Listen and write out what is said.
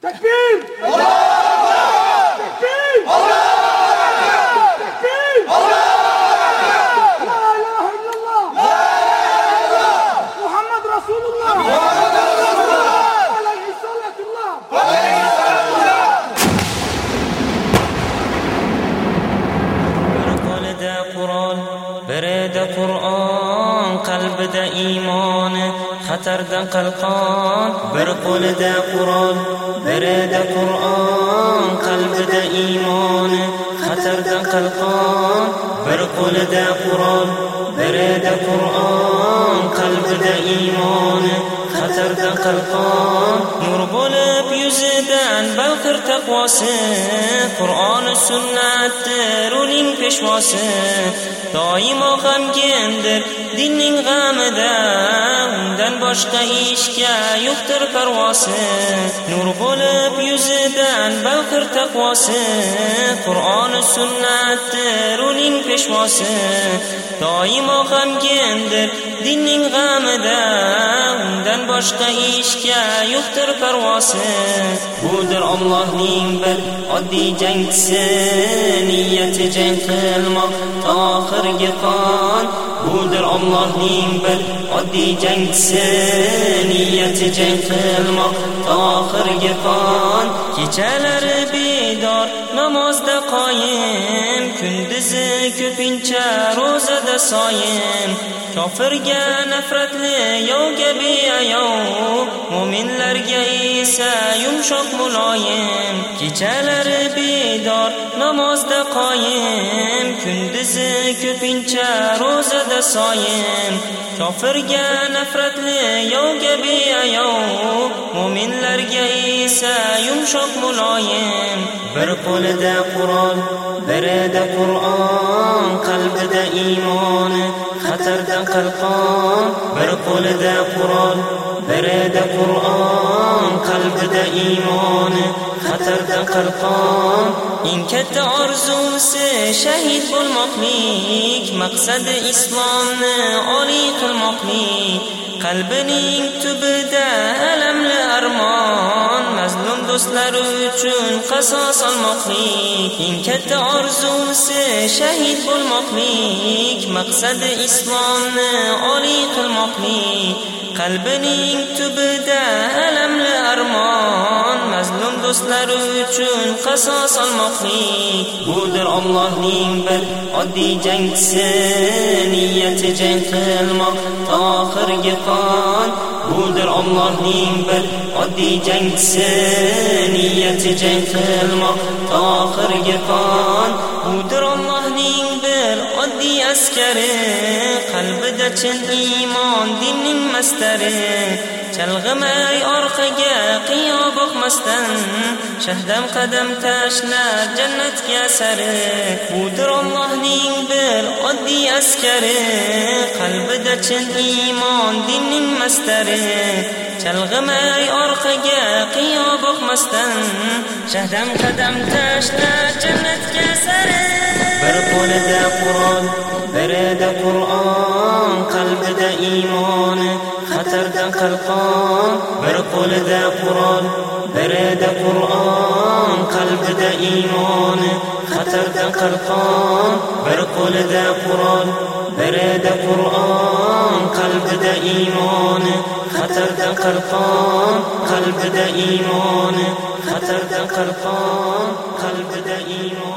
Tekbir! Tekbir! Tekbir! La ilahe illallah! Muhammed Resulullah! Aleyhi sallatullah! bir qo'lida qurol birida qur'on qalbida iymoni xatardan qalqon bir qo'lida qurol birida qur'on qalbida iymoni xatarda qalqon bir qo'lida qur'on. Birida qur'on qalbida iymoni xatarda qalqon nur bo'lib yuzidan balqir taqvosi. Qur'oni sunnatdir uning peshvosi. Doimo g'amgindir dinning g'amida undan boshqa ishga yo'qdir parvosi. Nur bo'lib yuzidan balqir taqvosi. Qur'oni sunnatdir uning peshvosi. Doimo g'amgindir dinning g'amida. Undan boshqa ishga yo'qdir parvosi. Budir Allohning bir oddiy jangchisi. Niyati jang qilmoq to oxirgi qon. Budir Allohning bir oddiy jangchisi niyati jang qilmoq. To oxirgi qon kechalari bedor namozda qoyim kunduzi ko'pincha ro'zada soyim. Kofirga nafratli yovga beayov mo'minlarga esa yumshoq muloyim. Kechalari bedor namozda qoyim kunduzi ko'pincha ro'zada soyim. Kofirga nafratli yovga beayov mo'minlarga esa yumshoq muloyim. Bir qo'lida qurol birida qur'on qalbida iymoni xatardan qalqon. Bir qo'lida qurol birida qur'on qalbida iymoni Qatarda qalqon eng katta orzusi shahid bo'lmoqlik maqsadi islomni oliy qilmoqlik. Qalbining tubida alamli armon mazlum do'stlari uchun qasos olmoqlik. Eng katta orzusi shahid bo'lmoqlik maqsadi islomni oliy qilmoqlik. Qalbining tubida alamli armon mazlum do'stlari uchun qasos olmoqlik budir Allohning bir oddiy jangchisi niyati jang qilmoq oxirgi qon budir Allohning bir oddiy jangchisi niyati jang qilmoq oxirgi qon budir Allohning bir oddiy askari qalbida chin iymon dinning mastari. Chalg'imay orqaga qiyo boqmasdan shahdam qadam tashlar jannatga sari. Budir ollohning bir oddiy askari. Qalbida chin iymon dinning mastari. Chalg'imay orqaga qiyo boqmasdan shahdam qadam tashlar jannatga sari. Bir qo'lida qur'on birida qur'on. Iymoni xatardan qalqon bir qo'lida qur'on birida qur'on qalbida iymoni xatardan qalqon bir qo'lida qur'on birida qur'on qalbida iymoni xatardan qalqon qalbida iymoni xatardan qalqon qalbida iymoni